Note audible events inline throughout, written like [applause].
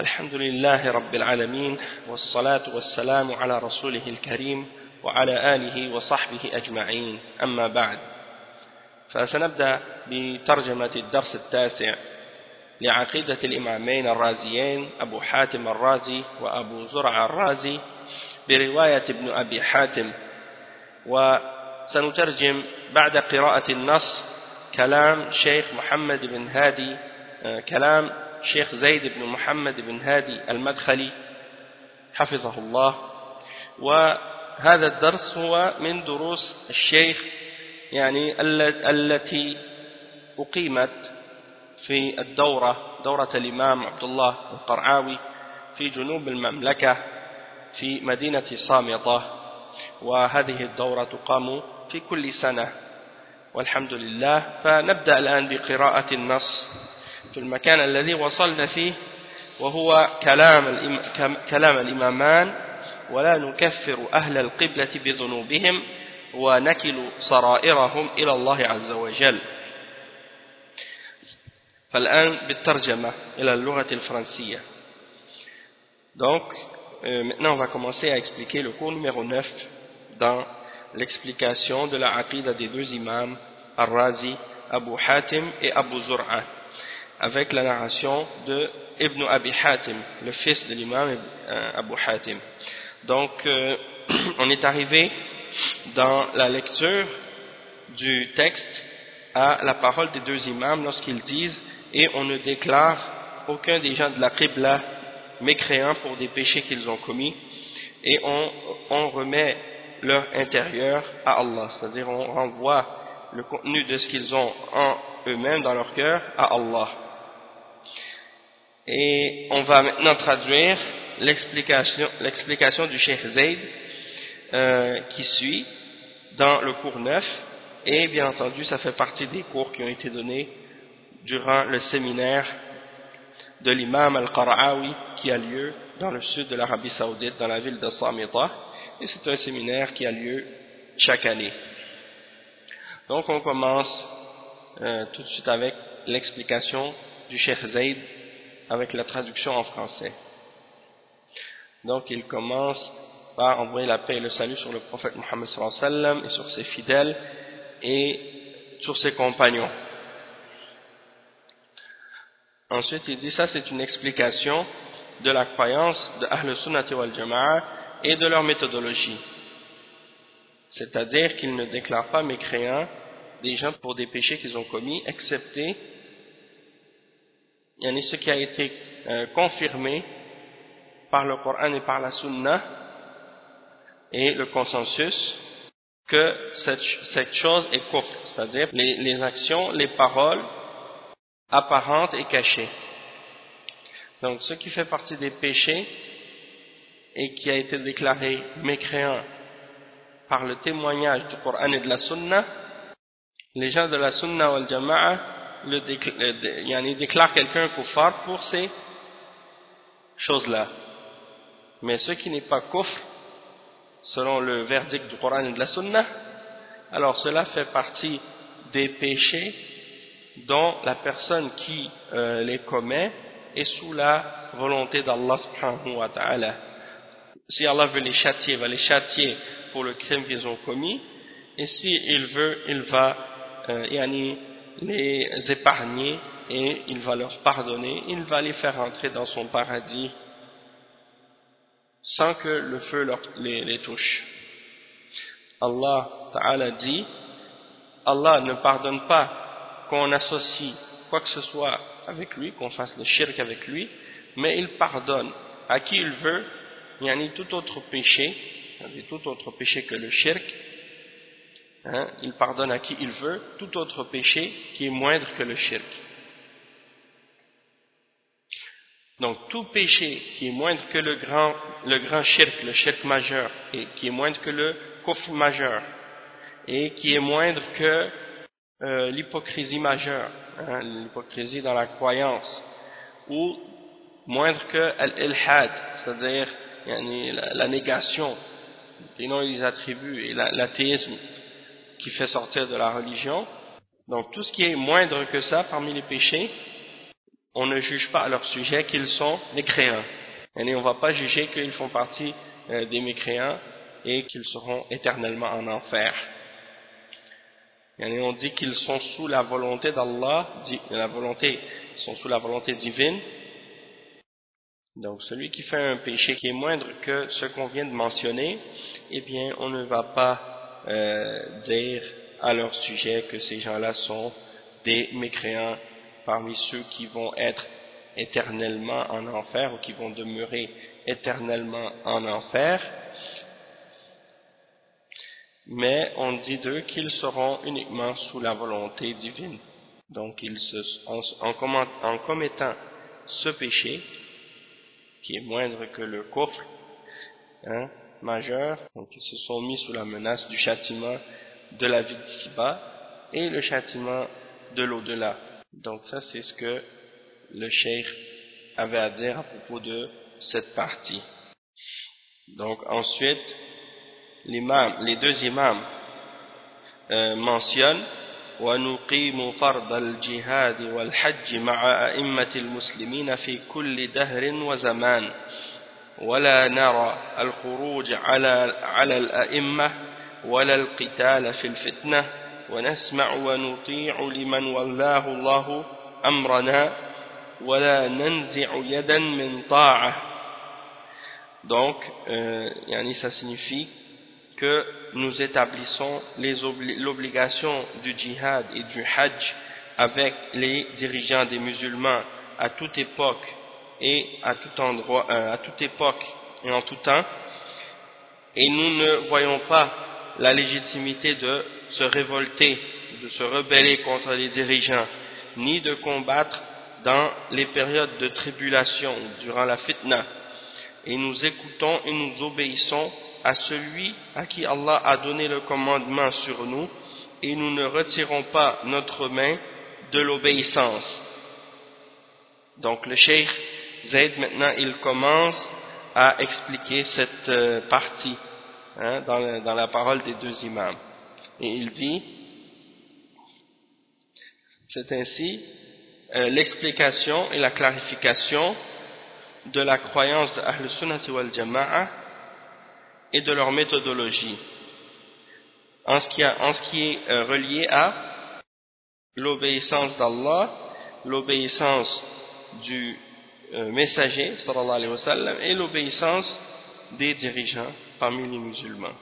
الحمد لله رب العالمين والصلاة والسلام على رسوله الكريم وعلى آله وصحبه أجمعين. أما بعد فسنبدأ بترجمة الدرس التاسع لعقيدة الإمامين الرازيين أبو حاتم الرازي وأبو زرع الرازي برواية ابن أبي حاتم. وسنترجم بعد قراءة النص كلام شيخ محمد بن هادي كلام شيخ زيد بن محمد بن هادي المدخلي حفظه الله. وهذا الدرس هو من دروس الشيخ يعني التي أقيمت في الدورة دورة الإمام عبد الله القرعاوي في جنوب المملكة في مدينة صامطة وهذه الدورة تقام في كل سنة والحمد لله. فنبدأ الآن بقراءة النص. في المكان الذي وصلنا فيه وهو كلام كلام الإمامان ولا نكفر أهل القبلة بذنوبهم ونكل صرائرهم إلى الله عز وجل. فالآن بالترجمة إلى اللغة الفرنسية. Donc euh, maintenant on va commencer à expliquer le cours numéro 9 dans l'explication de la aqidah des deux imams Ar-Razi, Abu Hatim et Abu Zur'a. Avec la narration de Ibn Abi Hatim, le fils de l'imam Abu Hatim. Donc, euh, [clears throat] on est arrivé dans la lecture du texte à la parole des deux imams lorsqu'ils disent « Et on ne déclare aucun des gens de la Qibla mécréants pour des péchés qu'ils ont commis, et on remet leur intérieur à Allah, c'est-à-dire on renvoie le contenu de ce qu'ils ont en eux-mêmes dans leur cœur à Allah. Et on va maintenant traduire l'explication du Cheikh Zayd euh, qui suit dans le cours 9 et bien entendu ça fait partie des cours qui ont été donnés durant le séminaire de l'imam Al-Qara'awi qui a lieu dans le sud de l'Arabie Saoudite dans la ville de Samita et c'est un séminaire qui a lieu chaque année. Donc on commence euh, tout de suite avec l'explication du Cheikh Zayd avec la traduction en français. Donc il commence par envoyer la paix et le salut sur le prophète Mohammed sallam et sur ses fidèles et sur ses compagnons. Ensuite il dit ça c'est une explication de la croyance de Ahl Sunnati wal Jama'a et de leur méthodologie. C'est-à-dire qu'ils ne déclarent pas mécréants des gens pour des péchés qu'ils ont commis, excepté il y en a ce qui a été euh, confirmé par le Coran et par la Sunna et le consensus que cette, chose est kufr, c'est-à-dire les, actions, les paroles apparentes et cachées. Donc ce qui fait partie des péchés et qui a été déclaré mécréant par le témoignage du Coran et de la Sunna, les gens de la Sunna wal Jama'a le déclare, déclare quelqu'un kuffar pour ces choses-là. Mais ce qui n'est pas kufr, selon le verdict du Coran et de la Sunna, alors cela fait partie des péchés dont la personne qui euh, les commet est sous la volonté d'Allah subhanahu wa ta'ala. Si Allah veut les châtier, il va les châtier pour le crime qu'ils ont commis, et si il veut, il va euh, yani, les épargner et il va leur pardonner, il va les faire entrer dans son paradis sans que le feu les, touche. Allah Ta'ala dit, Allah ne pardonne pas qu'on associe quoi que ce soit avec lui, qu'on fasse le shirk avec lui, mais il pardonne à qui il veut, il y a tout autre péché, tout autre péché que le shirk, Hein, il pardonne à qui il veut tout autre péché qui est moindre que le shirk. Donc tout péché qui est moindre que le grand, le grand shirk, le shirk majeur, et qui est moindre que le kufr majeur, et qui est moindre que euh, l'hypocrisie majeure, hein, l'hypocrisie dans la croyance, ou moindre que l'ilhad, c'est-à-dire la, négation des noms et des attributs, et l'athéisme qui fait sortir de la religion. Donc tout ce qui est moindre que ça parmi les péchés, on ne juge pas à leur sujet qu'ils sont mécréants. Et on ne va pas juger qu'ils font partie euh, des mécréants et qu'ils seront éternellement en enfer. Et on dit qu'ils sont sous la volonté d'Allah, la volonté, sont sous la volonté divine. Donc celui qui fait un péché qui est moindre que ce qu'on vient de mentionner, eh bien on ne va pas euh, dire à leur sujet que ces gens-là sont des mécréants parmi ceux qui vont être éternellement en enfer ou qui vont demeurer éternellement en enfer. Mais on dit d'eux qu'ils seront uniquement sous la volonté divine. Donc ils en, en, commettant ce péché qui est moindre que le coffre hein, majeur donc ils se sont mis sous la menace du châtiment de la vie d'ici-bas et le châtiment de l'au-delà donc ça c'est ce que le cheikh avait à dire à propos de cette partie. Donc ensuite, les deux imams euh, mentionnent ونقيم فرض الجهاد والحج مع أئمة المسلمين في كل دهر وزمان ولا نرى الخروج على على الأئمة ولا القتال في الفتنة ونسمع ونطيع لمن والله الله أمرنا ولا ننزع يدا من طاعة donc euh, ça signifie que nous établissons l'obligation du djihad et du hajj avec les dirigeants des musulmans à toute époque et à tout endroit, euh, à toute époque et en tout temps et nous ne voyons pas la légitimité de se révolter, de se rebeller contre les dirigeants, ni de combattre dans les périodes de tribulation, durant la fitna. Et nous écoutons et nous obéissons à celui à qui Allah a donné le commandement sur nous, et nous ne retirons pas notre main de l'obéissance. Donc le cheikh Zayd maintenant il commence à expliquer cette euh, partie hein, dans la parole des deux imams. Et il dit, c'est ainsi euh, l'explication et la clarification de la croyance de Ahl Sunnati wal Jama'a et de leur méthodologie en ce qui, en ce qui est euh, relié à l'obéissance d'Allah, l'obéissance du euh, messager sallallahu alayhi wa sallam, et l'obéissance des dirigeants parmi les musulmans.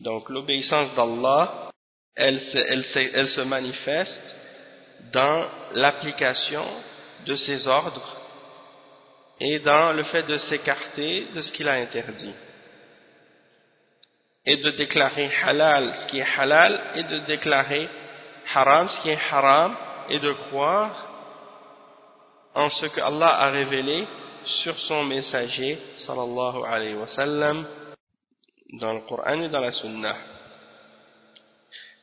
Donc l'obéissance d'Allah, elle, elle, se manifeste dans l'application de ses ordres et dans le fait de s'écarter de ce qu'il a interdit. Et de déclarer halal ce qui est halal et de déclarer haram ce qui est haram et de croire en ce que Allah a révélé sur son messager sallallahu alayhi wa sallam dans le Coran et dans la Sunna.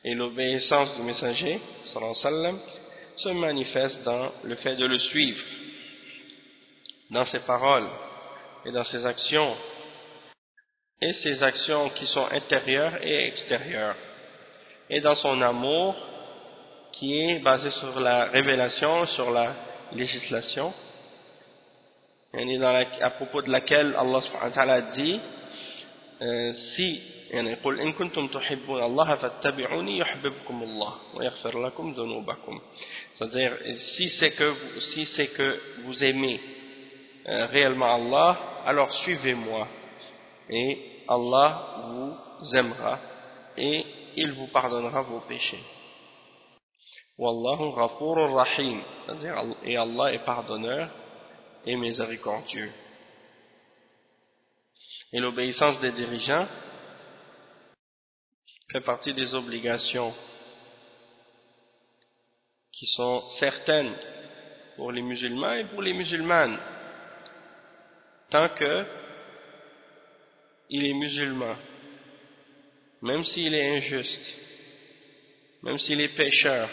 Et l'obéissance du messager, sallallahu alayhi wa sallam, se manifeste dans le fait de le suivre, dans ses paroles et dans ses actions, et ses actions qui sont intérieures et extérieures, et dans son amour qui est basé sur la révélation, sur la législation, et dans à propos de laquelle Allah subhanahu wa ta'ala dit euh, si يعني قل إن كنتم تحبون الله فاتبعوني يحببكم الله ويغفر لكم ذنوبكم c'est-à-dire si c'est que vous, si c'est que vous aimez euh, réellement Allah alors suivez-moi et Allah vous aimera et il vous pardonnera vos péchés Wallahu ghafurur rahim. C'est-à-dire et Allah est pardonneur et miséricordieux. Et l'obéissance des dirigeants fait partie des obligations qui sont certaines pour les musulmans et pour les musulmanes. Tant que il est musulman même s'il est injuste même s'il est pécheur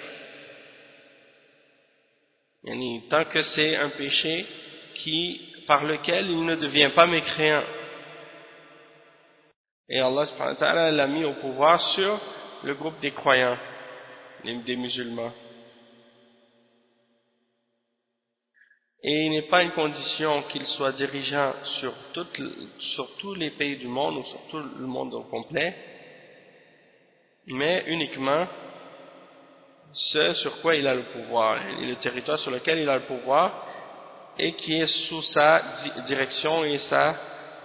tant que c'est un péché qui, par lequel il ne devient pas mécréant et Allah l'a mis au pouvoir sur le groupe des croyants, des musulmans. et il n'est pas une condition qu'il soit dirigeant sur, sur tous les pays du monde ou sur tout le monde au complet, mais uniquement ce sur quoi il a le pouvoir, et le territoire sur lequel il a le pouvoir et qui est sous sa direction et sa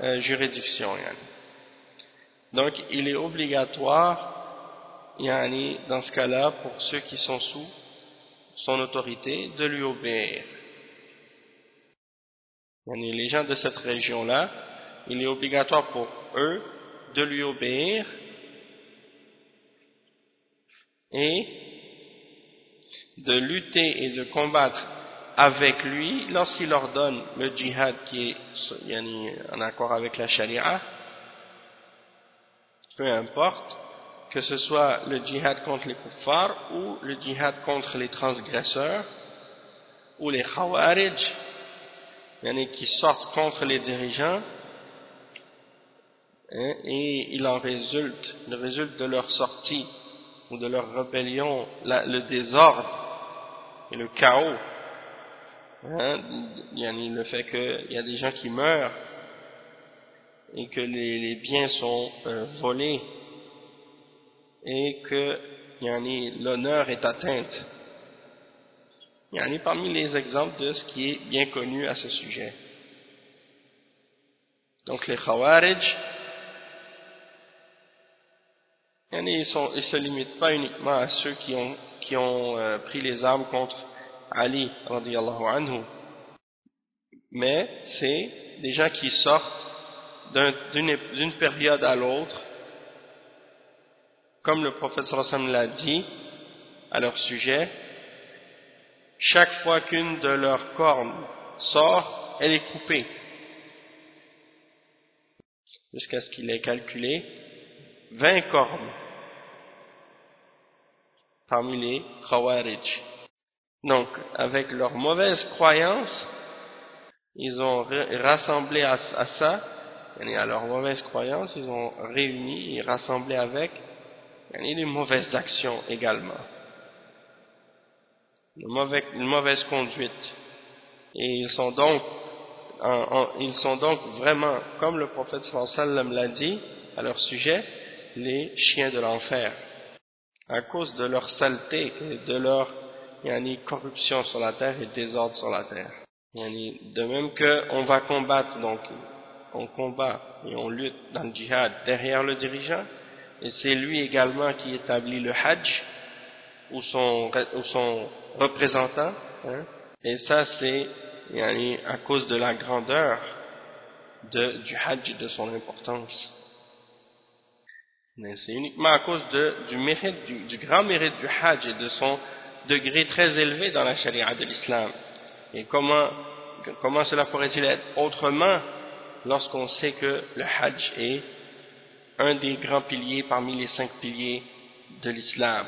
euh, juridiction. Donc il est obligatoire, dans ce cas-là, pour ceux qui sont sous son autorité, de lui obéir les gens de cette région-là, il est obligatoire pour eux de lui obéir et de lutter et de combattre avec lui lorsqu'il leur donne le djihad qui est en accord avec la charia, peu importe, que ce soit le djihad contre les kuffars ou le djihad contre les transgresseurs ou les khawarij, qui sortent contre les dirigeants hein, et il en résulte, il résulte de leur sortie ou de leur rébellion le désordre et le chaos hein, le fait qu'il y a des gens qui meurent et que les, biens sont euh, volés et que l'honneur est atteinte il y en a parmi les exemples de ce qui est bien connu à ce sujet. Donc les Khawarij, ils ne se limitent pas uniquement à ceux qui ont, qui ont euh, pris les armes contre Ali, anhu, mais c'est des gens qui sortent d'une période à l'autre, comme le prophète sallallahu l'a dit à leur sujet, chaque fois qu'une de leurs cornes sort, elle est coupée. Jusqu'à ce qu'il ait calculé 20 cornes parmi les Khawarij. Donc, avec leur mauvaise croyance, ils ont rassemblé à, ça, et à leur mauvaise croyance, ils ont réuni et rassemblé avec les mauvaises actions également une mauvaise conduite. Et ils sont donc, vraiment, comme le prophète sallam l'a dit à leur sujet, les chiens de l'enfer. À cause de leur saleté et de leur yani, corruption sur la terre et désordre sur la terre. de même qu'on va combattre, donc on combat et on lutte dans le djihad derrière le dirigeant, et c'est lui également qui établit le hajj, ou son, ou son représentant. Hein, et ça, c'est à cause de la grandeur de, du hajj et de son importance. C'est uniquement à cause du, grand mérite du hajj et de son degré très élevé dans la charia de l'islam. Et comment, comment cela pourrait-il être autrement lorsqu'on sait que le hajj est un des grands piliers parmi les cinq piliers de l'islam?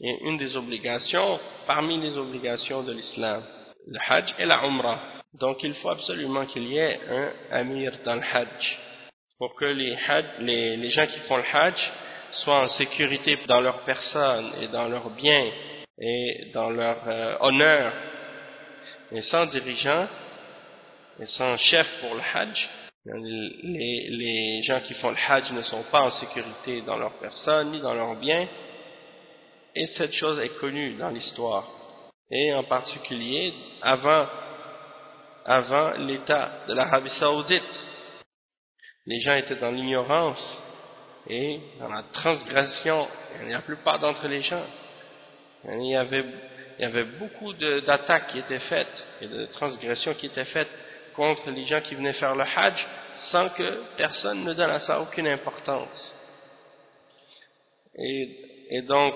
Et une des obligations parmi les obligations de l'islam, le hajj et la umrah. Donc il faut absolument qu'il y ait un amir dans le hajj pour que les, les, gens qui font le hajj soient en sécurité dans leur personne et dans leurs biens et dans leur euh, honneur. Et sans dirigeant et sans chef pour le hajj, les, les gens qui font le hajj ne sont pas en sécurité dans leur personne ni dans leurs biens et cette chose est connue dans l'histoire. Et en particulier, avant, avant l'état de l'Arabie Saoudite, les gens étaient dans l'ignorance et dans la transgression. la plupart d'entre les gens, il y avait, beaucoup d'attaques qui étaient faites et de transgressions qui étaient faites contre les gens qui venaient faire le hajj sans que personne ne donne à ça aucune importance. Et, et donc,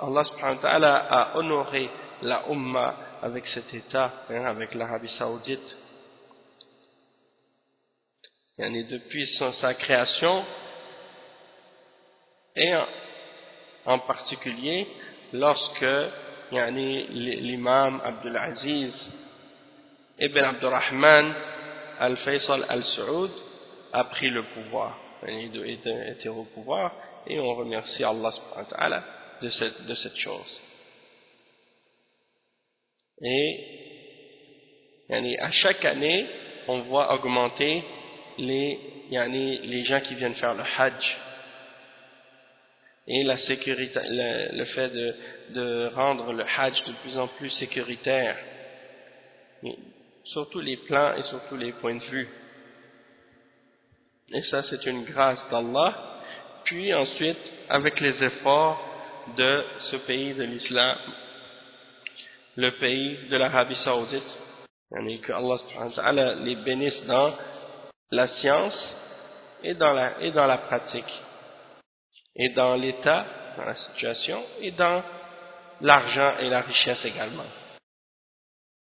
Allah subhanahu wa ta'ala a honoré la Ummah avec cet état, hein, avec l'Arabie saoudite. Yani depuis sa création, et en, particulier lorsque l'imam Abdul Aziz ibn Abdurrahman al-Faisal al-Saoud a pris le pouvoir, était au pouvoir, et on remercie Allah de cette, de cette chose. Et à chaque année, on voit augmenter les, les gens qui viennent faire le hajj. Et la sécurité, le, fait de, de, rendre le hajj de plus en plus sécuritaire, sur tous les plans et sur tous les points de vue. Et ça, c'est une grâce d'Allah. Puis ensuite, avec les efforts de ce pays de l'islam, le pays de l'Arabie Saoudite, que Allah les bénisse dans la science et dans la, et dans la pratique, et dans l'état, dans la situation, et dans l'argent et la richesse également.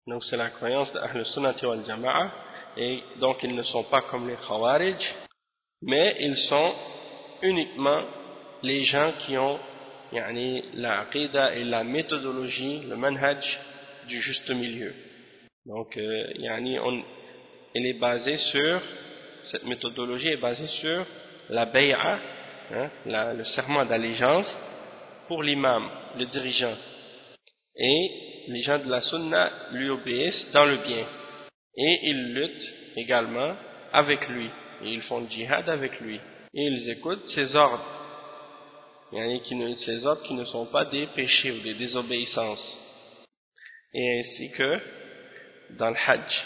Donc c'est la croyance d'Ahl Sunnah wal Jama'a, et donc ils ne sont pas comme les Khawarij, mais ils sont uniquement les gens qui ont yani, la et la méthodologie, le manhaj du juste milieu. Donc, euh, yani, on, elle est basée sur, cette méthodologie est basée sur la bay'a, hein, le serment d'allégeance pour l'imam, le dirigeant. Et les gens de la sunna lui obéissent dans le bien. Et ils luttent également avec lui. Et ils font le djihad avec lui. Et ils écoutent ses ordres. Ne, ces ordres qui ne sont pas des péchés ou des désobéissances. Et ainsi que dans le Hajj.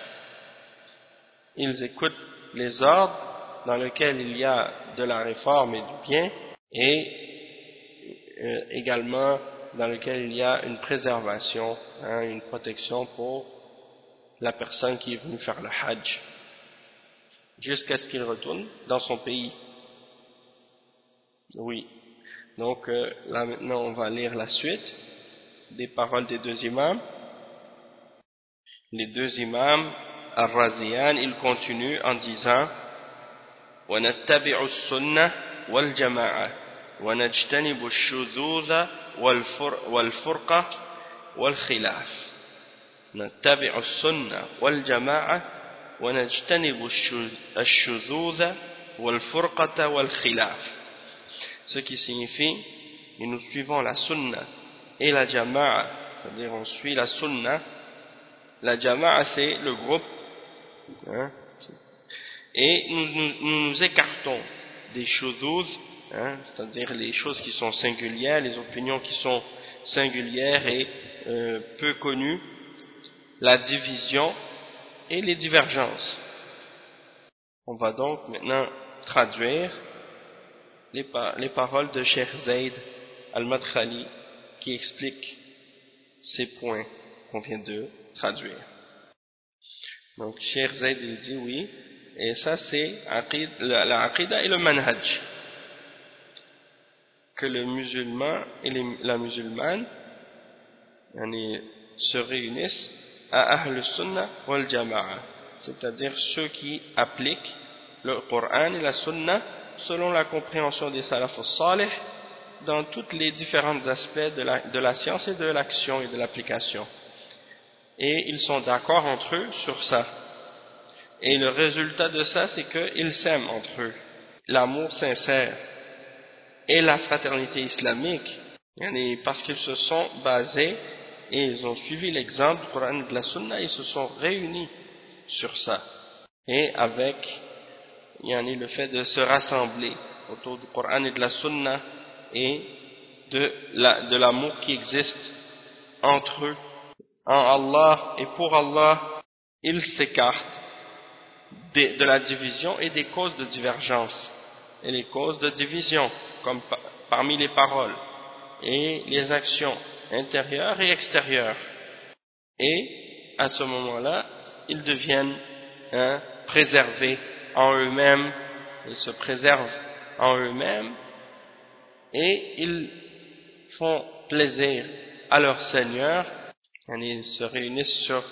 Ils écoutent les ordres dans lesquels il y a de la réforme et du bien et euh, également dans lequel il y a une préservation, hein, une protection pour la personne qui est venue faire le Hajj jusqu'à ce qu'il retourne dans son pays. Oui. Donc euh, là maintenant on va lire la suite des paroles des deux imams les deux imams Ar-Raziyan, ils continuent en disant وَنَتَّبِعُ السُّنَّةِ وَالْجَمَاعَةِ وَنَجْتَنِبُ الشُّذُوذَ والفرقة والخلاف نتبع السنة والجماعة ونجتنب الشذوذ والفرقة والخلاف ce qui signifie que nous suivons la sunna et la jama'a c'est-à-dire on suit la sunna la jama'a, c'est le groupe. Hein, et nous, nous, écartons des choses, hein, c'est-à-dire les choses qui sont singulières, les opinions qui sont singulières et euh, peu connues, la division et les divergences. On va donc maintenant traduire les, les paroles de Cheikh Zayd al-Madkhali qui explique ces points qu'on vient de traduire. Donc, Cheikh Zayd il dit oui, et ça c'est la et le manhaj. Que le musulman et la musulmane se réunissent à Ahl Sunnah wal Jama'a, c'est-à-dire ceux qui appliquent le Coran et la Sunnah selon la compréhension des salafs salih dans tous les différents aspects de la science et de l'action et de l'application et ils sont d'accord entre eux sur ça. Et le résultat de ça, c'est qu'ils s'aiment entre eux. L'amour sincère et la fraternité islamique, parce qu'ils se sont basés et ils ont suivi l'exemple du Coran de la Sunna, ils se sont réunis sur ça. Et avec le fait de se rassembler autour du Coran et de la Sunna et de l'amour qui existe entre eux en Allah et pour Allah, ils s'écartent de, la division et des causes de divergence et les causes de division, comme parmi les paroles et les actions intérieures et extérieures. Et à ce moment-là, ils deviennent hein, préservés en eux-mêmes, ils se préservent en eux-mêmes et ils font plaisir à leur Seigneur ils se réunissent sur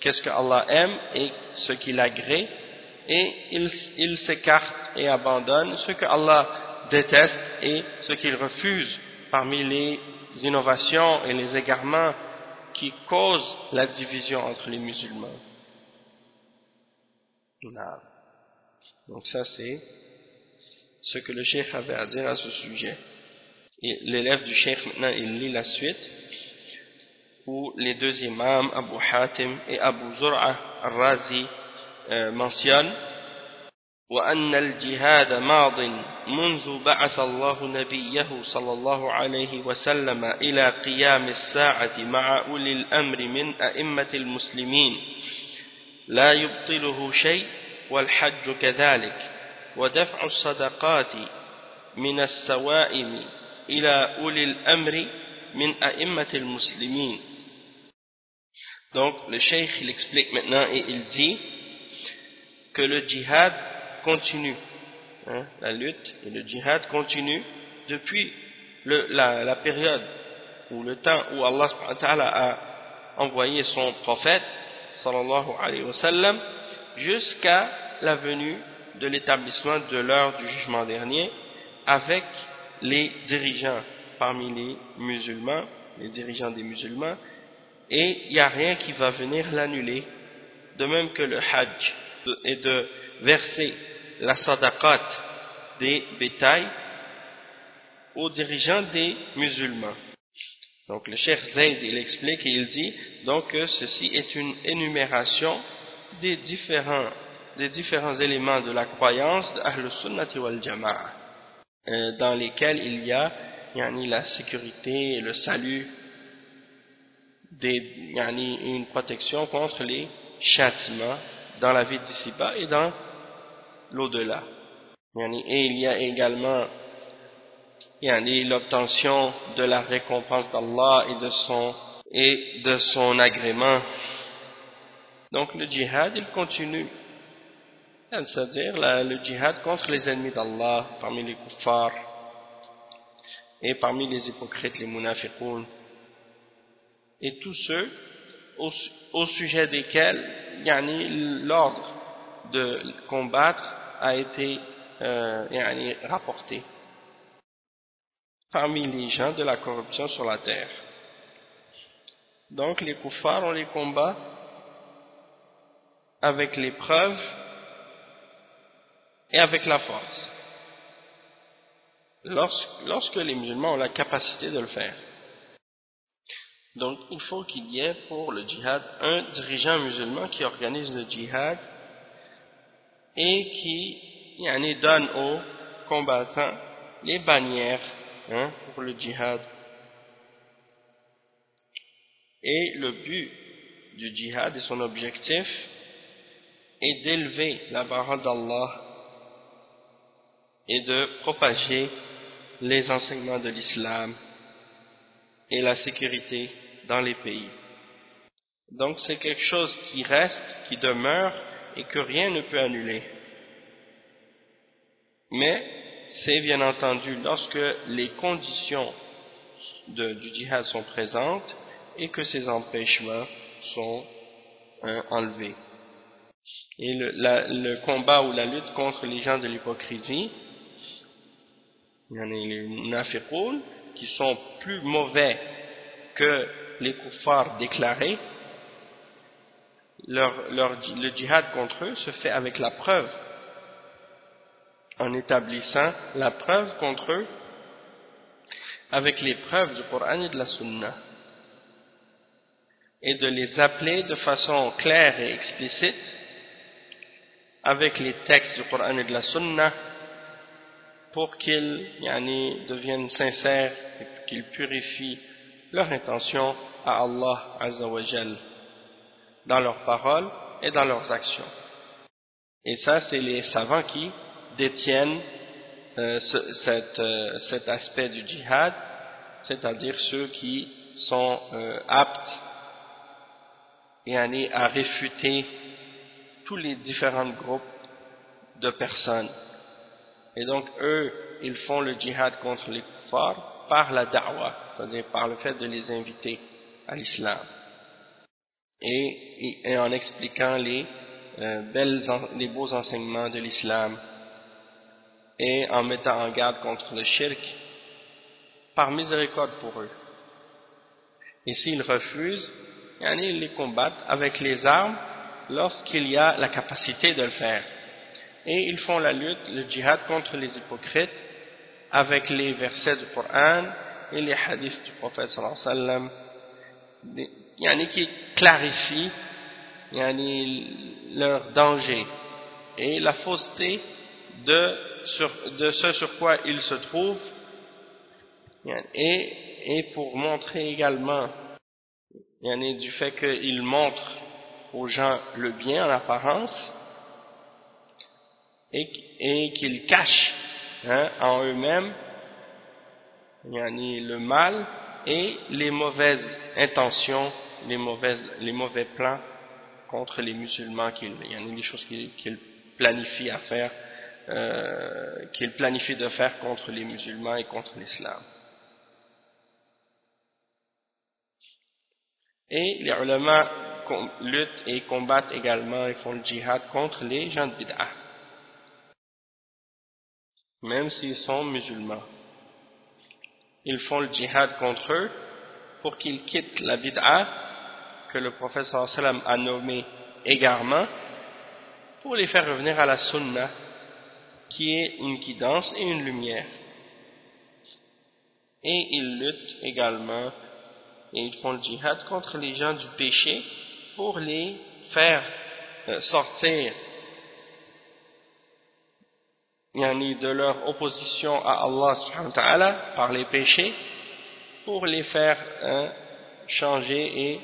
qu'est-ce que Allah aime et ce qu'il agrée et ils s'écartent et abandonnent ce que Allah déteste et ce qu'il refuse parmi les innovations et les égarements qui causent la division entre les musulmans. Donc ça c'est ce que le cheikh avait à dire à ce sujet. L'élève du cheikh maintenant il lit la suite où les deux imams, Abu Hatim et Abu Zur'a al-Razi euh, mentionne وأن الجهاد ماض منذ بعث الله نبيه صلى الله عليه وسلم إلى قيام الساعة مع أولي الأمر من أئمة المسلمين لا يبطله شيء والحج كذلك ودفع الصدقات من السوائم إلى أولي الأمر من أئمة المسلمين Donc le cheikh il explique maintenant et il dit que le djihad continue. Hein, la lutte et le djihad continue depuis la, période ou le temps où Allah a envoyé son prophète sallallahu alayhi wa sallam jusqu'à la venue de l'établissement de l'heure du jugement dernier avec les dirigeants parmi les musulmans, les dirigeants des musulmans, et il n'y a rien qui va venir l'annuler, de même que le hajj, et de verser la sadaqat des bétails aux dirigeants des musulmans. Donc le Cheikh Zayd il explique et il dit donc que ceci est une énumération des différents, des différents éléments de la croyance de Sunnati wal Jama'a euh, dans lesquels il y a la sécurité le salut des, une protection contre les châtiments dans la vie d'ici-bas et dans l'au-delà. Et il y a également l'obtention de la récompense d'Allah et de son et de son agrément. Donc le djihad, il continue. C'est-à-dire le djihad contre les ennemis d'Allah, parmi les kuffars et parmi les hypocrites, les munafiqoun. Et tous ceux au, sujet desquels l'ordre de combattre a été euh, rapporté parmi les gens de la corruption sur la terre. Donc les kuffars, on les combat avec les preuves et avec la force. Lorsque les musulmans ont la capacité de le faire. Donc il faut qu'il y ait pour le djihad un dirigeant musulman qui organise le djihad et qui donne aux combattants les bannières hein, pour le djihad. Et le but du djihad et son objectif est d'élever la parole d'Allah et de propager les enseignements de l'islam et la sécurité dans les pays. Donc c'est quelque chose qui reste, qui demeure et que rien ne peut annuler. Mais c'est bien entendu lorsque les conditions du djihad sont présentes et que ces empêchements sont hein, enlevés. Et le, combat ou la lutte contre les gens de l'hypocrisie, il y en a les munafiqoun qui sont plus mauvais que les kuffars déclarés, leur, leur, le djihad contre eux se fait avec la preuve, en établissant la preuve contre eux avec les preuves du Coran et de la Sunna, et de les appeler de façon claire et explicite avec les textes du Coran et de la Sunna pour qu'ils deviennent sincères et qu'ils purifient leur intention à Allah Azzawajal dans leurs paroles et dans leurs actions. Et ça, c'est les savants qui détiennent euh, euh, cet, aspect du djihad, c'est-à-dire ceux qui sont euh, aptes et à réfuter tous les différents groupes de personnes. Et donc, eux, ils font le djihad contre les kuffars par la da'wah, c'est-à-dire par le fait de les inviter à l'islam. Et, en expliquant les, belles, les beaux enseignements de l'islam et en mettant en garde contre le shirk par miséricorde pour eux. Et s'ils refusent, ils les combattent avec les armes lorsqu'il y a la capacité de le faire. Et ils font la lutte, le djihad contre les hypocrites avec les versets du Coran et les hadiths du prophète sallallahu alayhi wa sallam. Qui clarifient leur danger et la fausseté de, de ce sur quoi ils se trouvent et, et pour montrer également du fait qu'ils montrent aux gens le bien en apparence et, qu'ils cachent hein, en eux-mêmes le mal et les mauvaises intentions, les, mauvaises, les mauvais plans contre les musulmans, qu'il y en a des choses qu'ils planifient à faire, euh, qu'ils planifient de faire contre les musulmans et contre l'islam. Et les ulama luttent et combattent également et font le djihad contre les gens de bid'ah. Même s'ils sont musulmans. Ils font le djihad contre eux pour qu'ils quittent la bid'ah que le prophète sallam a nommé égarement pour les faire revenir à la sunna qui est une guidance et une lumière. Et ils luttent également et ils font le djihad contre les gens du péché pour les faire euh, sortir de leur opposition à Allah par les péchés pour les faire hein, changer et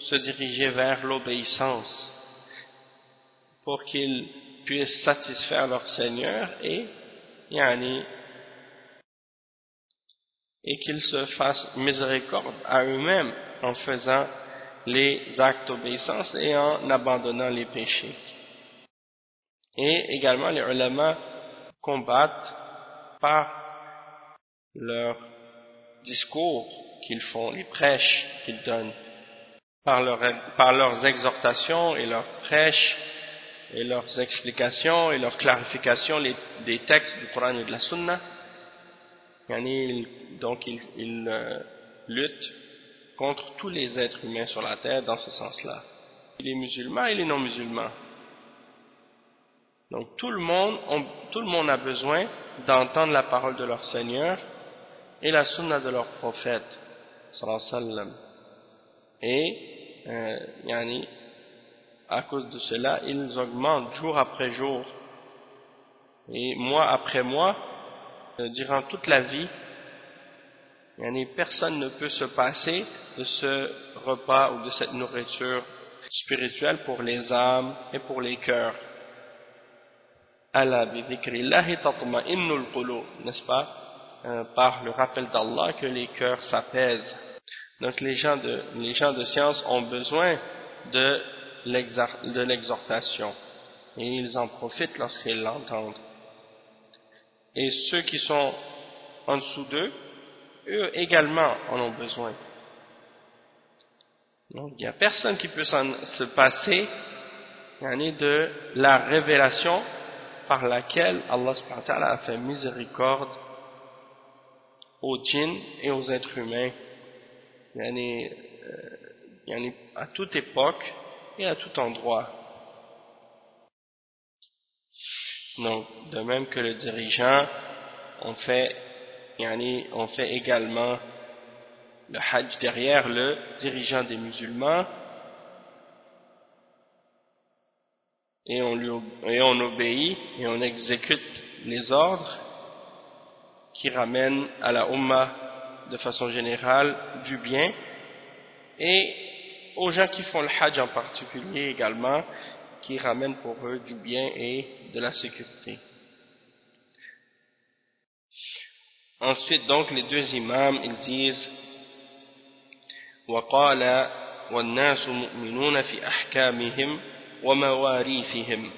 se diriger vers l'obéissance pour qu'ils puissent satisfaire leur Seigneur et yani, et qu'ils se fassent miséricorde à eux-mêmes en faisant les actes d'obéissance et en abandonnant les péchés. Et également les ulama combattent par leur discours qu'ils font, les prêches qu'ils donnent, par, leurs exhortations et leurs prêches et leurs explications et leurs clarifications des textes du Coran et de la Sunna, donc ils, euh, luttent contre tous les êtres humains sur la terre dans ce sens-là. Les musulmans et les non-musulmans. Donc tout le, monde, tout le monde a besoin d'entendre la parole de leur Seigneur et la sunna de leur prophète. Et, euh, yani, à cause de cela, ils augmentent jour après jour et mois après mois euh, durant toute la vie, personne ne peut se passer de ce repas ou de cette nourriture spirituelle pour les âmes et pour les cœurs. Allah n'est-ce pas euh, par le rappel d'Allah que les cœurs s'apaisent. Donc les gens de, les gens de science ont besoin de l'exhortation. Et ils en profitent lorsqu'ils l'entendent. Et ceux qui sont en dessous d'eux, eux également en ont besoin. Donc il n'y a personne qui peut se passer de la révélation par laquelle Allah a fait miséricorde aux djinns et aux êtres humains euh, à toute époque et à tout endroit. Donc, de même que le dirigeant, on fait, fait également le hajj derrière le dirigeant des musulmans et on, lui, et on obéit et on exécute les ordres qui ramènent à la Ummah de façon générale du bien et aux gens qui font le hajj en particulier également qui ramène pour eux du bien et de la sécurité. Ensuite, donc, les deux imams, ils disent وقال والناس مؤمنون في أحكامهم ومواريثهم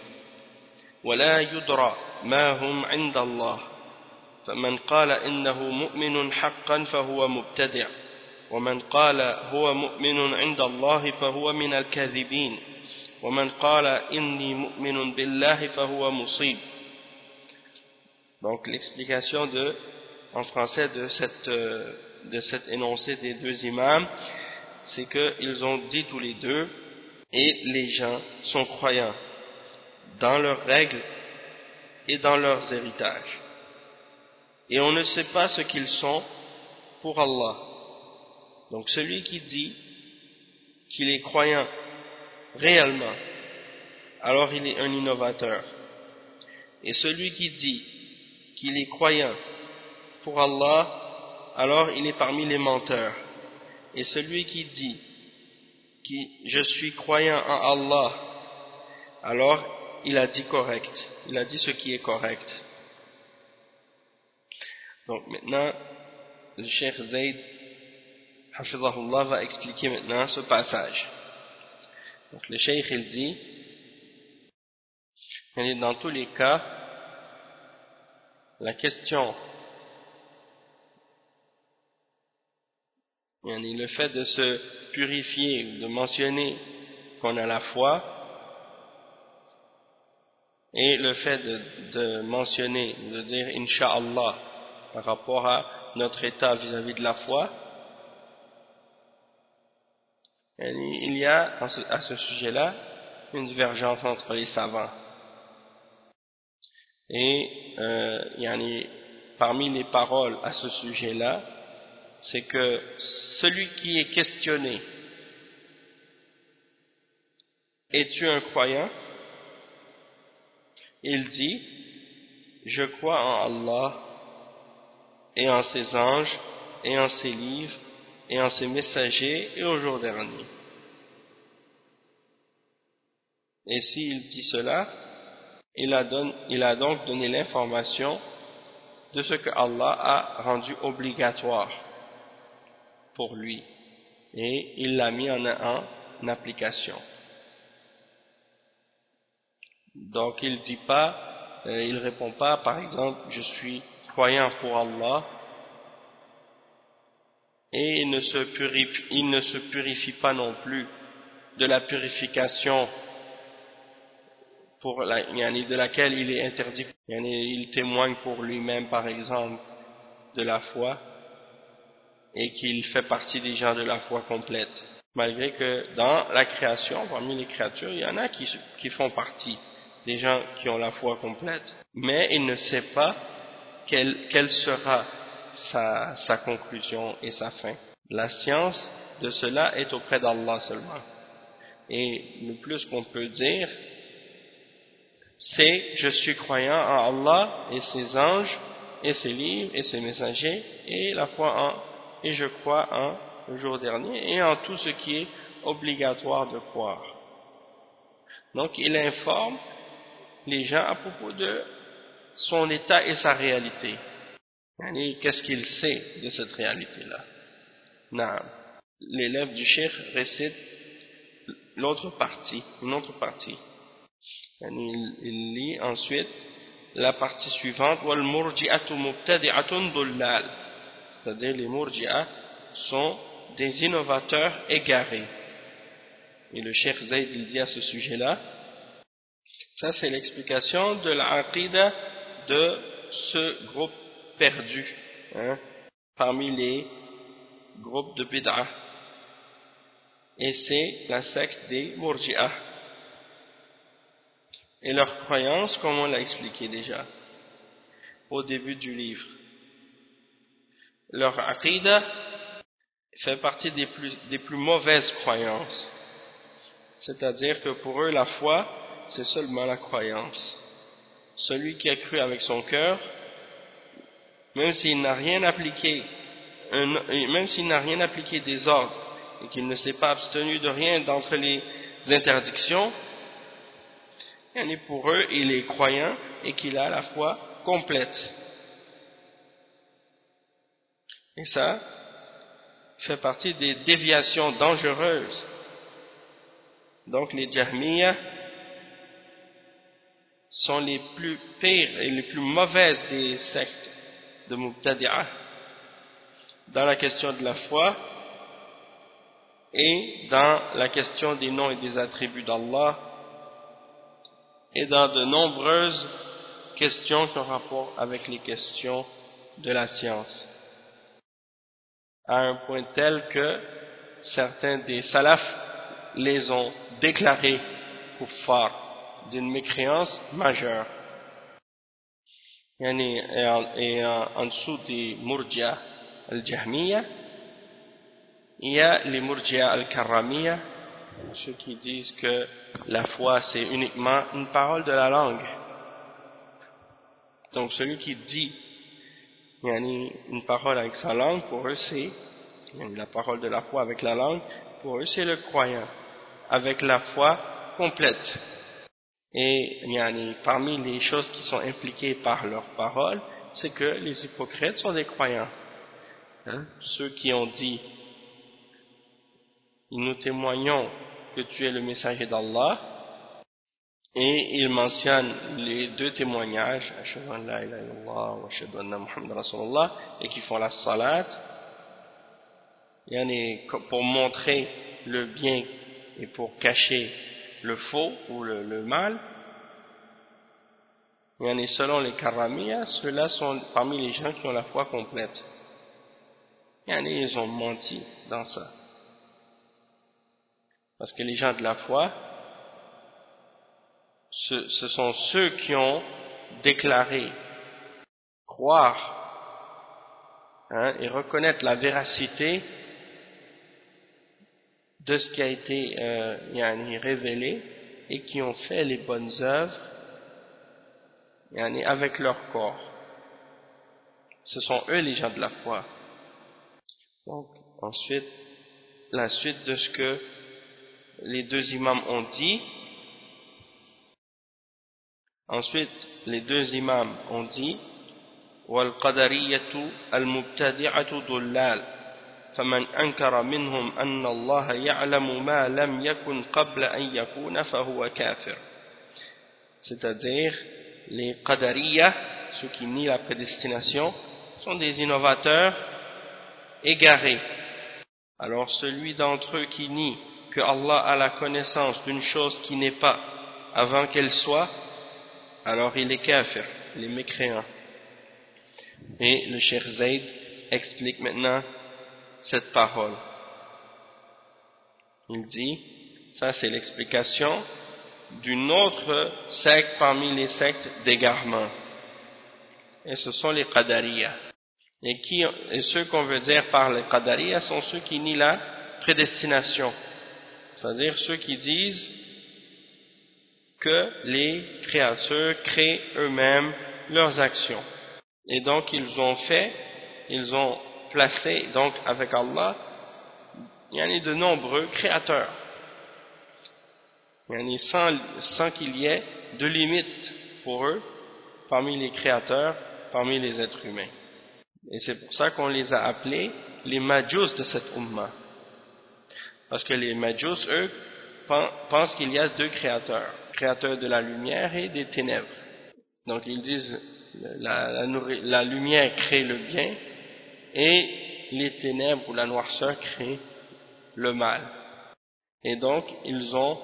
ولا يدرى ما هم عند الله. فمن قال إنه مؤمن حقا فهو مبتدع ومن قال هو مؤمن عند الله فهو من الكاذبين ومن قال إني مؤمن بالله فهو مصيب. Donc l'explication de en français de cette euh, de cet énoncé des deux imams c'est qu'ils ont dit tous les deux et les gens sont croyants dans leurs règles et dans leurs héritages et on ne sait pas ce qu'ils sont pour Allah donc celui qui dit qu'il est croyant réellement, alors il est un innovateur. Et celui qui dit qu'il est croyant pour Allah, alors il est parmi les menteurs. Et celui qui dit que je suis croyant en Allah, alors il a dit correct. Il a dit ce qui est correct. Donc maintenant, le Cheikh Zayd, Hafizahullah, va expliquer maintenant ce passage. Donc le Cheikh, il dit, dans tous les cas, la question, le fait de se purifier, de mentionner qu'on a la foi, et le fait de, mentionner, de dire Inch'Allah par rapport à notre état vis-à-vis de la foi, il y a à ce sujet-là une divergence entre les savants. Et euh, parmi les paroles à ce sujet-là, c'est que celui qui est questionné, es-tu un croyant? Il dit, je crois en Allah et en ses anges et en ses livres et en ses messagers et au jour dernier. Et s'il dit cela, il a, il a donc donné l'information de ce que Allah a rendu obligatoire pour lui et il l'a mis en, application. Donc il dit pas, euh, il répond pas par exemple je suis croyant pour Allah et il ne se purifie, il ne se purifie pas non plus de la purification de laquelle il est interdit. Il témoigne pour lui-même, par exemple, de la foi et qu'il fait partie des gens de la foi complète. Malgré que dans la création, parmi les créatures, il y en a qui, font partie des gens qui ont la foi complète. Mais il ne sait pas quelle, quelle sera sa, sa conclusion et sa fin. La science de cela est auprès d'Allah seulement. Et le plus qu'on peut dire, c'est je suis croyant en Allah et ses anges et ses livres et ses messagers et la foi en et je crois en le jour dernier et en tout ce qui est obligatoire de croire. Donc il informe les gens à propos de son état et sa réalité. Qu'est-ce qu'il sait de cette réalité-là? L'élève du cheikh récite l'autre partie, une autre partie. Il, lit ensuite la partie suivante c'est-à-dire les murji'a sont des innovateurs égarés. Et le Cheikh Zayd il dit à ce sujet-là ça c'est l'explication de l'aqidah de ce groupe perdu hein, parmi les groupes de bid'ah. Et c'est la secte des murji'a et leur croyance, comme on l'a expliqué déjà au début du livre. Leur aqidah fait partie des plus, mauvaises croyances. C'est-à-dire que pour eux, la foi, c'est seulement la croyance. Celui qui a cru avec son cœur, même s'il n'a rien appliqué, même s'il n'a rien appliqué des ordres et qu'il ne s'est pas abstenu de rien d'entre les interdictions, et pour eux, il est croyant et qu'il a la foi complète. Et ça fait partie des déviations dangereuses. Donc les Jahmiyyah sont les plus pires et les plus mauvaises des sectes de Mubtadi'ah dans la question de la foi et dans la question des noms et des attributs d'Allah et dans de nombreuses questions qui ont rapport avec les questions de la science. À un point tel que certains des salafs les ont déclarés kuffar d'une mécréance majeure. Et en, dessous des murja al-jahmiya, il y a les murja al-karamiya ceux qui disent que la foi c'est uniquement une parole de la langue. Donc celui qui dit il y a une parole avec sa langue, pour eux c'est la parole de la foi avec la langue, pour eux c'est le croyant, avec la foi complète. Et parmi les choses qui sont impliquées par leur parole, c'est que les hypocrites sont des croyants. Hein? Ceux qui ont dit nous témoignons que tu es le messager d'Allah et ils mentionnent les deux témoignages et qui font la salat. Pour montrer le bien et pour cacher le faux ou le, mal. Et selon les karamiya ceux-là sont parmi les gens qui ont la foi complète. Ils ont menti dans ça. Parce que les gens de la foi, ce, sont ceux qui ont déclaré croire hein, et reconnaître la véracité de ce qui a été euh, révélé et qui ont fait les bonnes œuvres avec leur corps. Ce sont eux les gens de la foi. Donc, ensuite, la suite de ce que les deux imams ont dit. Ensuite, les deux imams ont dit والقدرية المبتدعة ضلال فمن أنكر منهم أن الله يعلم ما لم يكن قبل أن يكون فهو كافر c'est-à-dire les qadariya ceux qui nient la prédestination sont des innovateurs égarés alors celui d'entre eux qui nie que Allah a la connaissance d'une chose qui n'est pas avant qu'elle soit, alors il est kafir, il est mécréant. Et le Cheikh Zayd explique maintenant cette parole. Il dit, ça c'est l'explication d'une autre secte parmi les sectes d'égarement. Et ce sont les Qadariya. Et, qui, et ceux qu'on veut dire par les Qadariya sont ceux qui nient la prédestination c'est-à-dire ceux qui disent que les créateurs créent eux-mêmes leurs actions. Et donc ils ont fait, ils ont placé donc avec Allah, il y en a de nombreux créateurs. Il y en a sans, sans qu'il y ait de limite pour eux parmi les créateurs, parmi les êtres humains. Et c'est pour ça qu'on les a appelés les majus de cette ummah. Parce que les Majus, eux, pensent qu'il y a deux créateurs, créateurs de la lumière et des ténèbres. Donc ils disent la, la, lumière crée le bien et les ténèbres ou la noirceur créent le mal. Et donc ils ont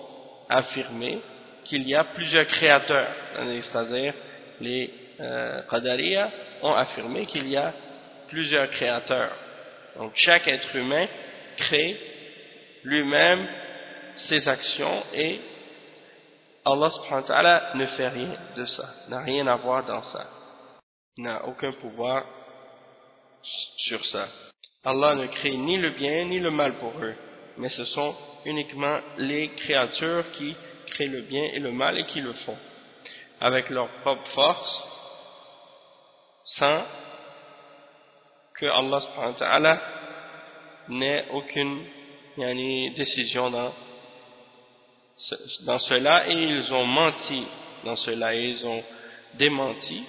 affirmé qu'il y a plusieurs créateurs, c'est-à-dire les euh, ont affirmé qu'il y a plusieurs créateurs. Donc chaque être humain crée lui-même ses actions et Allah subhanahu ne fait rien de ça, n'a rien à voir dans ça, n'a aucun pouvoir sur ça. Allah ne crée ni le bien ni le mal pour eux, mais ce sont uniquement les créatures qui créent le bien et le mal et qui le font, avec leur propre force, sans que Allah subhanahu n'ait aucune décision dans, dans cela et ils ont menti. Dans cela et ils ont démenti.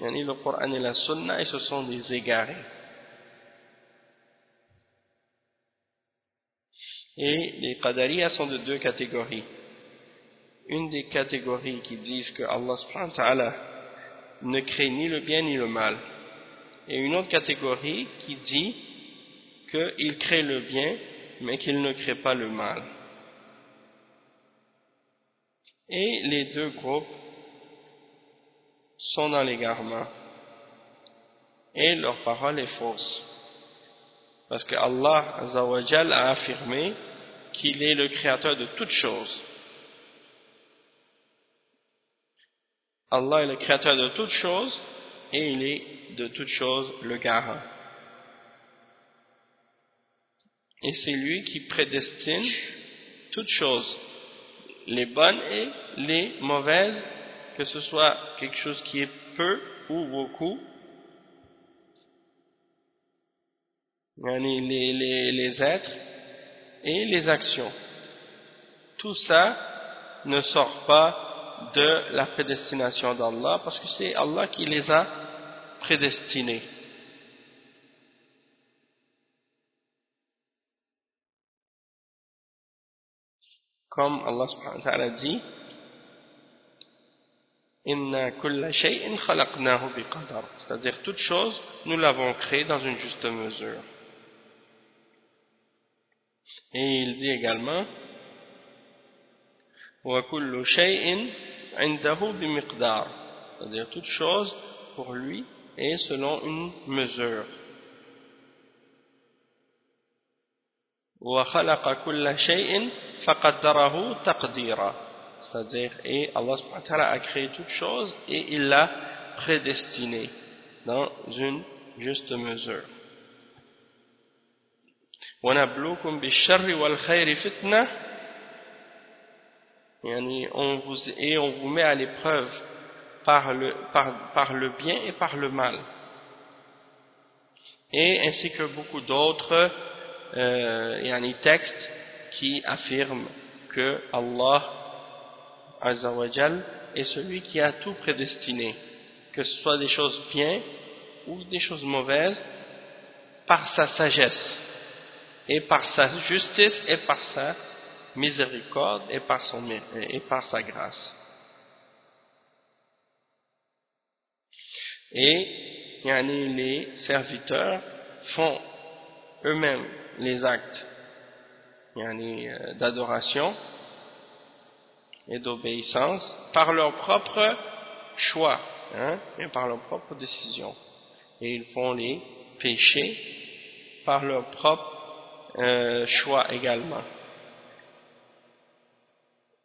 Le Coran et la Sunna et ce sont des égarés et les Qadariyas sont de deux catégories. Une des catégories qui disent que Allah ne crée ni le bien ni le mal. Et une autre catégorie qui dit qu'il crée le bien mais qu'il ne crée pas le mal. Et les deux groupes sont dans l'égarement. Et leur parole est fausse. Parce que Allah a affirmé qu'il est le créateur de toutes choses. Allah est le créateur de toutes choses et il est de toutes choses le garant. Et c'est lui qui prédestine toutes choses, les bonnes et les mauvaises, que ce soit quelque chose qui est peu ou beaucoup, les, les, êtres et les actions. Tout ça ne sort pas de la prédestination d'Allah parce que c'est Allah qui les a prédestinés. Comme Allah subhanahu wa ta'ala dit c'est-à-dire toute chose nous l'avons créée dans une juste mesure. Et il dit également c'est-à-dire toute chose pour lui est selon une mesure c'est-à-dire et Allah a créé toute chose et il l'a prédestiné dans une juste mesure ونبلوكم بالشر والخير فتنة يعني on vous, et on vous met à l'épreuve par le, par, par le bien et par le mal et ainsi que beaucoup d'autres euh, textes qui affirment que Allah Azzawajal est celui qui a tout prédestiné que ce soit des choses bien ou des choses mauvaises par sa sagesse et par sa justice et par sa miséricorde et par, son, et par sa grâce. Et les serviteurs font eux-mêmes les actes euh, d'adoration et d'obéissance par leur propre choix hein, et par leur propre décision. Et ils font les péchés par leur propre euh, choix également.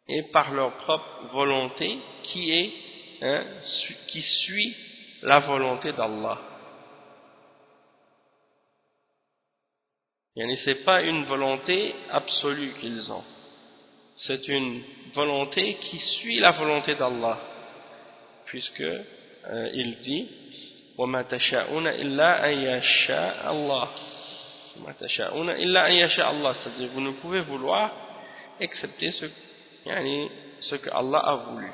Et par leur propre volonté qui est, hein, qui suit la volonté d'Allah. Ce n'est pas une volonté absolue qu'ils ont. C'est une volonté qui suit la volonté d'Allah. Puisque euh, il dit وَمَا تَشَاءُونَ إِلَّا أَن يَشَاءَ اللَّهُ c'est-à-dire vous ne pouvez vouloir excepté ce, ce que Allah a voulu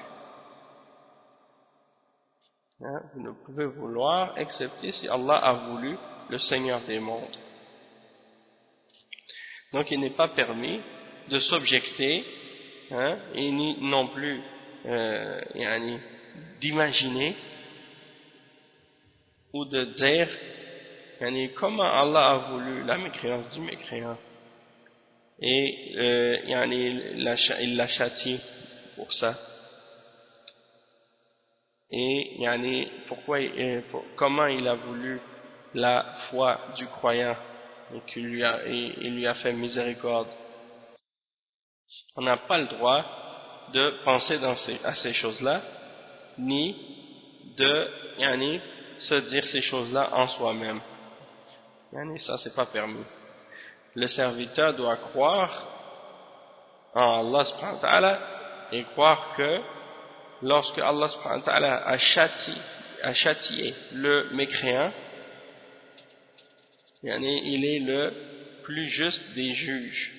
hein, vous ne pouvez vouloir excepté si Allah a voulu le Seigneur des mondes donc il n'est pas permis de s'objecter hein, et ni non plus euh, d'imaginer ou de dire comment Allah a voulu la mécréance du mécréant. Et euh, il l'a châtié pour ça? Et pourquoi, euh, comment il a voulu la foi du croyant? Et qu'il lui, a, il lui a fait miséricorde. On n'a pas le droit de penser dans ces, à ces choses-là ni de se dire ces choses-là en soi-même. Ça c'est pas permis. Le serviteur doit croire en Allah et croire que lorsque Allah a a châtié le mécréant il est le plus juste des juges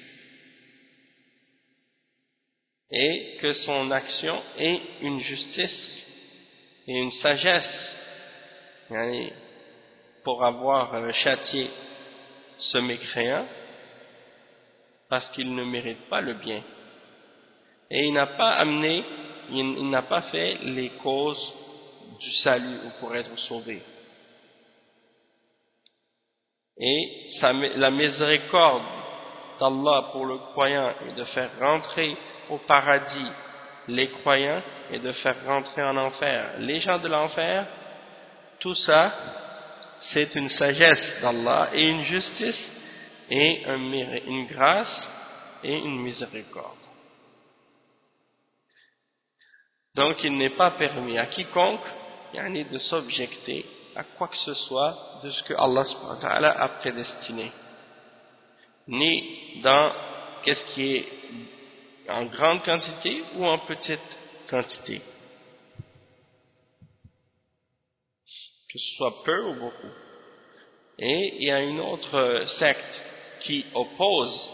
et que son action est une justice et une sagesse pour avoir euh, châtié ce mécréant parce qu'il ne mérite pas le bien. Et il n'a pas amené, il, n'a pas fait les causes du salut pour être sauvé. Et la miséricorde d'Allah pour le croyant est de faire rentrer au paradis les croyants et de faire rentrer en enfer les gens de l'enfer, tout ça c'est une sagesse d'Allah et une justice et une grâce et une miséricorde. Donc il n'est pas permis à quiconque de s'objecter à quoi que ce soit de ce que Allah a prédestiné. Ni dans qu'est-ce qui est en grande quantité ou en petite quantité. Que ce soit peu ou beaucoup. Et il y a une autre secte qui oppose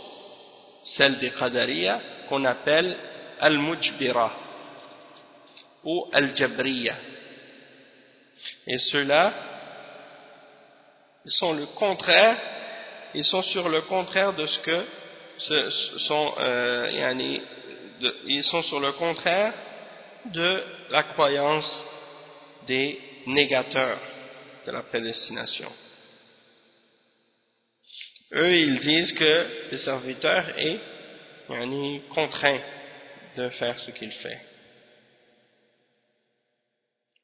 celle des Qadariya qu'on appelle Al-Mujbira ou Al-Jabriya. Et ceux-là, ils sont le contraire, ils sont sur le contraire de ce que euh, ils sont sur le contraire de la croyance des négateurs de la prédestination. Eux, ils disent que le serviteur est contraint de faire ce qu'il fait.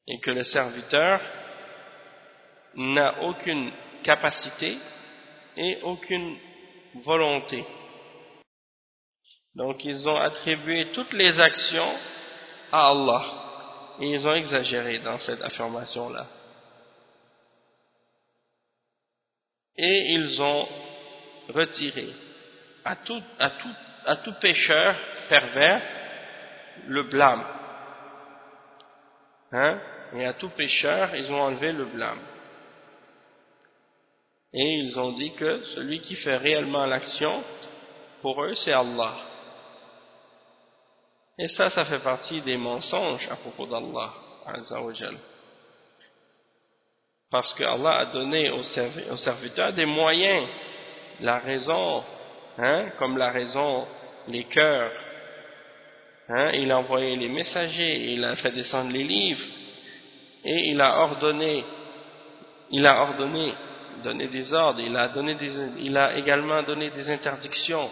Et que le serviteur n'a aucune capacité et aucune volonté. Donc ils ont attribué toutes les actions à Allah. Et ils ont exagéré dans cette affirmation-là. Et ils ont retiré à tout, à tout, à tout pécheur pervers le blâme. Hein? Et à tout pécheur, ils ont enlevé le blâme. Et ils ont dit que celui qui fait réellement l'action, pour eux, c'est Allah. Et ça, ça fait partie des mensonges à propos d'Allah, Parce que Allah a donné aux serviteurs des moyens, la raison, hein, comme la raison, les cœurs. Hein, il a envoyé les messagers, il a fait descendre les livres, et il a ordonné, il a ordonné donné des ordres, il a, également donné des interdictions.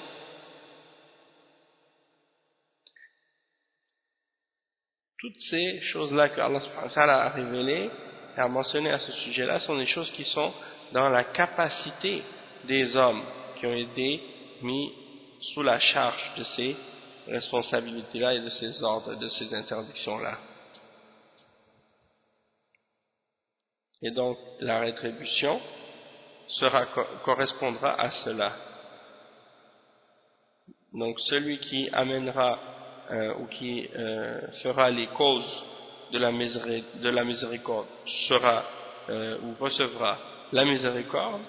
Toutes ces choses-là que Allah a révélées et a mentionnées à ce sujet-là sont des choses qui sont dans la capacité des hommes qui ont été mis sous la charge de ces responsabilités-là et de ces ordres, de ces interdictions-là. Et donc, la rétribution correspondra à cela. Donc celui qui amènera euh, ou qui euh, fera les causes de la, de la miséricorde sera euh, ou recevra la miséricorde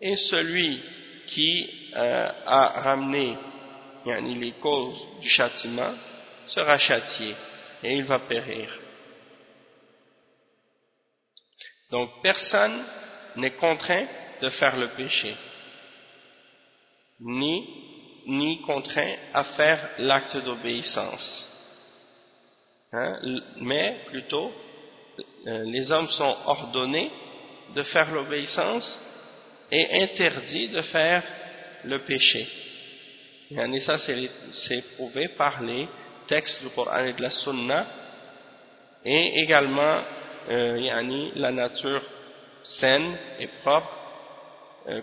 et celui qui a ramené les causes du châtiment sera châtié et il va périr. Donc personne n'est contraint de faire le péché, ni, contraint à faire l'acte d'obéissance. Hein, mais plutôt, euh, les hommes sont ordonnés de faire l'obéissance et interdits de faire le péché. Et ça, c'est prouvé par les textes du Coran et de la Sunna, et également euh, la nature saine et propre, euh,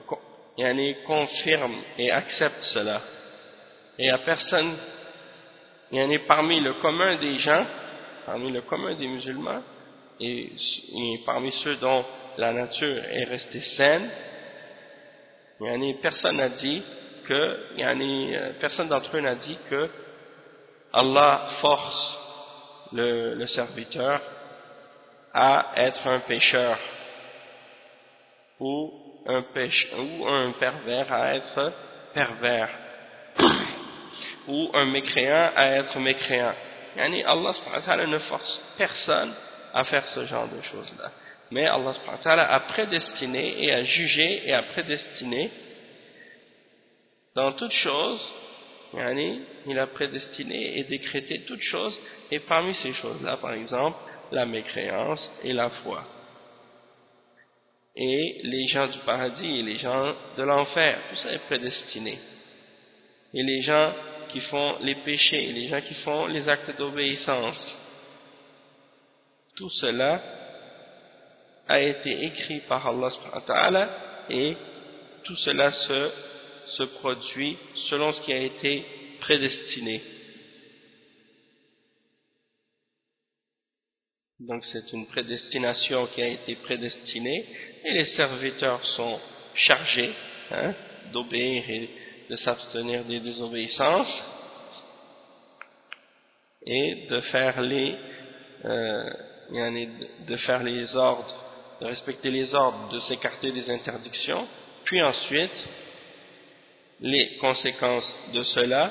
confirme et accepte cela. Et à personne, a parmi le commun des gens, parmi le commun des musulmans, et, parmi ceux dont la nature est restée saine, personne n'a dit que, euh, personne d'entre eux n'a dit que Allah force le serviteur à être un pécheur ou un, ou un pervers à être pervers [coughs] ou un mécréant à être mécréant. Yani Allah ne force personne à faire ce genre de choses-là. Mais Allah a prédestiné et a jugé et a prédestiné dans toutes choses, yani, il a prédestiné et décrété toutes choses, et parmi ces choses-là, par exemple, la mécréance et la foi et les gens du paradis et les gens de l'enfer, tout ça est prédestiné. Et les gens qui font les péchés, et les gens qui font les actes d'obéissance, tout cela a été écrit par Allah et tout cela se, se produit selon ce qui a été prédestiné. Donc c'est une prédestination qui a été prédestinée et les serviteurs sont chargés hein, d'obéir et de s'abstenir des désobéissances et de faire les euh, de faire les ordres de respecter les ordres de s'écarter des interdictions. Puis ensuite les conséquences de cela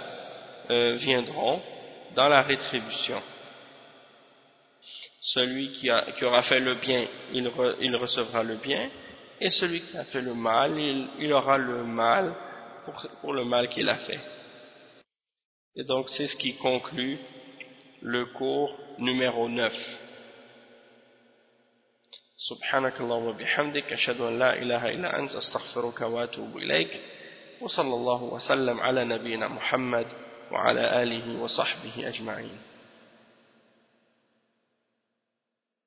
euh, viendront dans la rétribution celui qui, aura fait le bien il, recevra le bien et celui qui a fait le mal il, aura le mal pour, pour le mal qu'il a fait et donc c'est ce qui conclut le cours numéro 9. سبحانك اللهم وبحمدك أشهد أن لا إله إلا أنت أستغفرك وأتوب إليك وصلى الله وسلم على نبينا محمد وعلى آله وصحبه أجمعين